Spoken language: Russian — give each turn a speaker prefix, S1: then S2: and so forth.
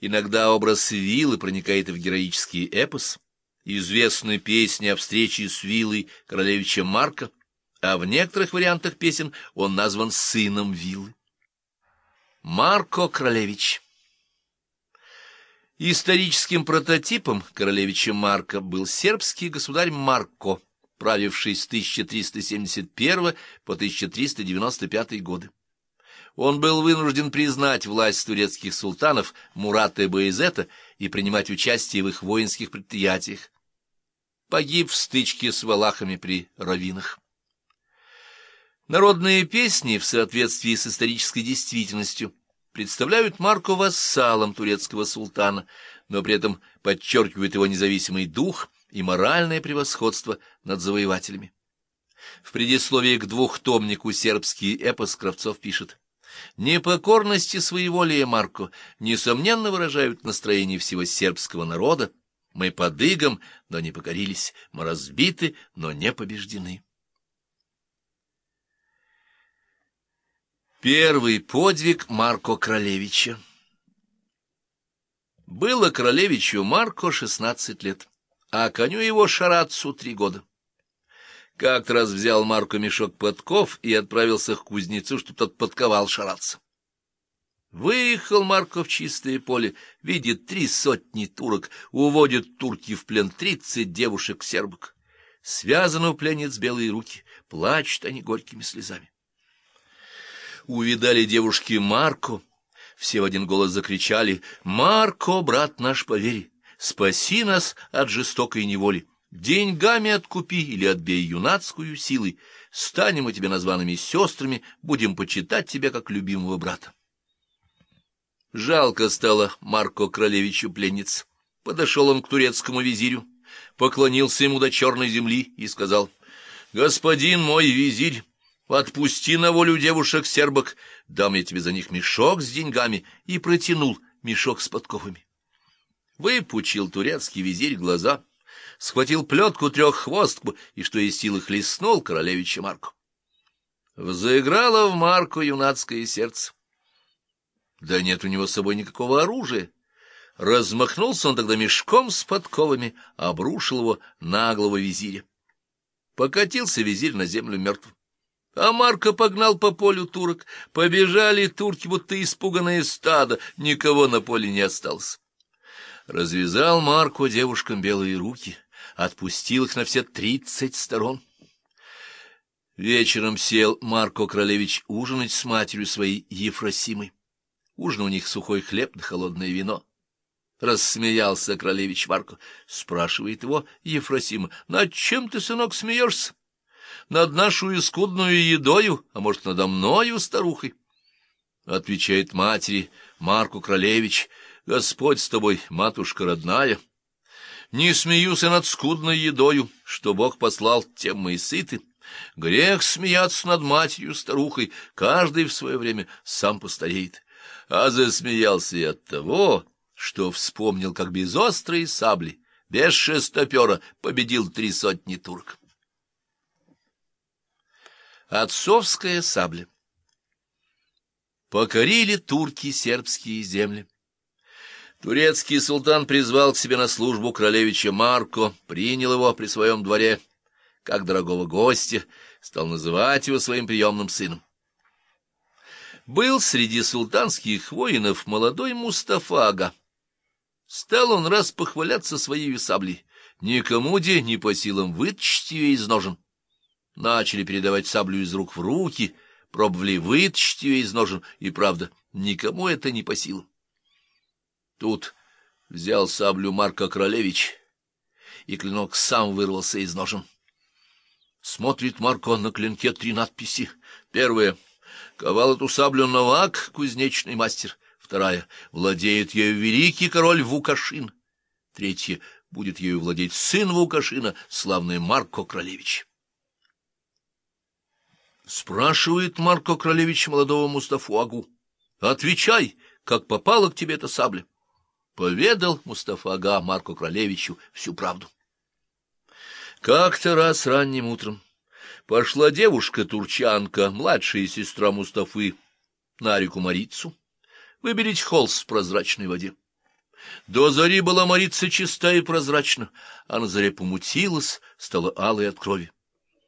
S1: Иногда образ виллы проникает в героический эпос, известны песни о встрече с виллой королевича Марка, а в некоторых вариантах песен он назван сыном виллы. Марко Королевич Историческим прототипом королевича Марка был сербский государь Марко, правивший с 1371 по 1395 годы. Он был вынужден признать власть турецких султанов Мурата и Баизета и принимать участие в их воинских предприятиях. Погиб в стычке с валахами при Равинах. Народные песни в соответствии с исторической действительностью – представляют Марко вассалом турецкого султана, но при этом подчеркивают его независимый дух и моральное превосходство над завоевателями. В предисловии к двухтомнику сербский эпос Кравцов пишет «Непокорности своеволия Марко несомненно выражают настроение всего сербского народа. Мы подыгом, но не покорились, мы разбиты, но не побеждены». Первый подвиг Марко Кролевича Было Кролевичу Марко шестнадцать лет, а коню его Шарацу три года. Как-то раз взял Марко мешок подков и отправился к кузнецу, чтобы тот подковал Шараца. Выехал Марко в чистое поле, видит три сотни турок, уводят турки в плен тридцать девушек-сербок. Связаны у пленниц белые руки, плачут они горькими слезами увидали девушки Марко, все в один голос закричали «Марко, брат наш, поверь, спаси нас от жестокой неволи, деньгами откупи или отбей юнацкую силой, станем мы тебе названными сестрами, будем почитать тебя как любимого брата». Жалко стало Марко Кролевичу пленниц. Подошел он к турецкому визирю, поклонился ему до черной земли и сказал, «Господин мой визирь, Отпусти на волю девушек-сербок, дам я тебе за них мешок с деньгами, и протянул мешок с подковами. Выпучил турецкий визирь глаза, схватил плетку треххвостку и, что из силы, хлестнул королевича Марку. Взаиграло в Марку юнацкое сердце. Да нет у него с собой никакого оружия. Размахнулся он тогда мешком с подковами, обрушил его на голову визиря. Покатился визирь на землю мертвым. А Марко погнал по полю турок. Побежали турки, будто испуганное стадо, никого на поле не осталось. Развязал Марко девушкам белые руки, отпустил их на все тридцать сторон. Вечером сел Марко Кролевич ужинать с матерью своей Ефросимой. Ужин у них сухой хлеб да холодное вино. Рассмеялся Кролевич Марко. Спрашивает его Ефросима, «Над чем ты, сынок, смеешься?» над нашу скудную едою, а может, надо мною, старухой? Отвечает матери Марку Кролевич, Господь с тобой, матушка родная. Не смеюсь я над скудной едою, что Бог послал, тем мы и сыты. Грех смеяться над матерью старухой, каждый в свое время сам постареет. А засмеялся я от того, что вспомнил, как без острой сабли, без шестопера победил три сотни турок. Отцовская сабля. Покорили турки сербские земли. Турецкий султан призвал к себе на службу королевича Марко, принял его при своем дворе, как дорогого гостя, стал называть его своим приемным сыном. Был среди султанских воинов молодой Мустафага. Стал он раз похваляться своей саблей, никому де не по силам вытащить ее из ножен начали передавать саблю из рук в руки, пробовали вытащить ее из ножен, и, правда, никому это не по силам. Тут взял саблю Марка Кролевич, и клинок сам вырвался из ножен. Смотрит Марко на клинке три надписи. Первая — ковал эту саблю Новак, кузнечный мастер. Вторая — владеет ею великий король Вукашин. Третья — будет ею владеть сын Вукашина, славный Марко Кролевич. Спрашивает Марко Кролевич молодого Мустафу Агу. Отвечай, как попала к тебе эта сабля. Поведал Мустафа Ага Марко Кролевичу всю правду. Как-то раз ранним утром пошла девушка-турчанка, младшая сестра Мустафы, на реку Марицу, выберить холст в прозрачной воде. До зари была морица чиста и прозрачна, а на заре помутилась, стала алой от крови.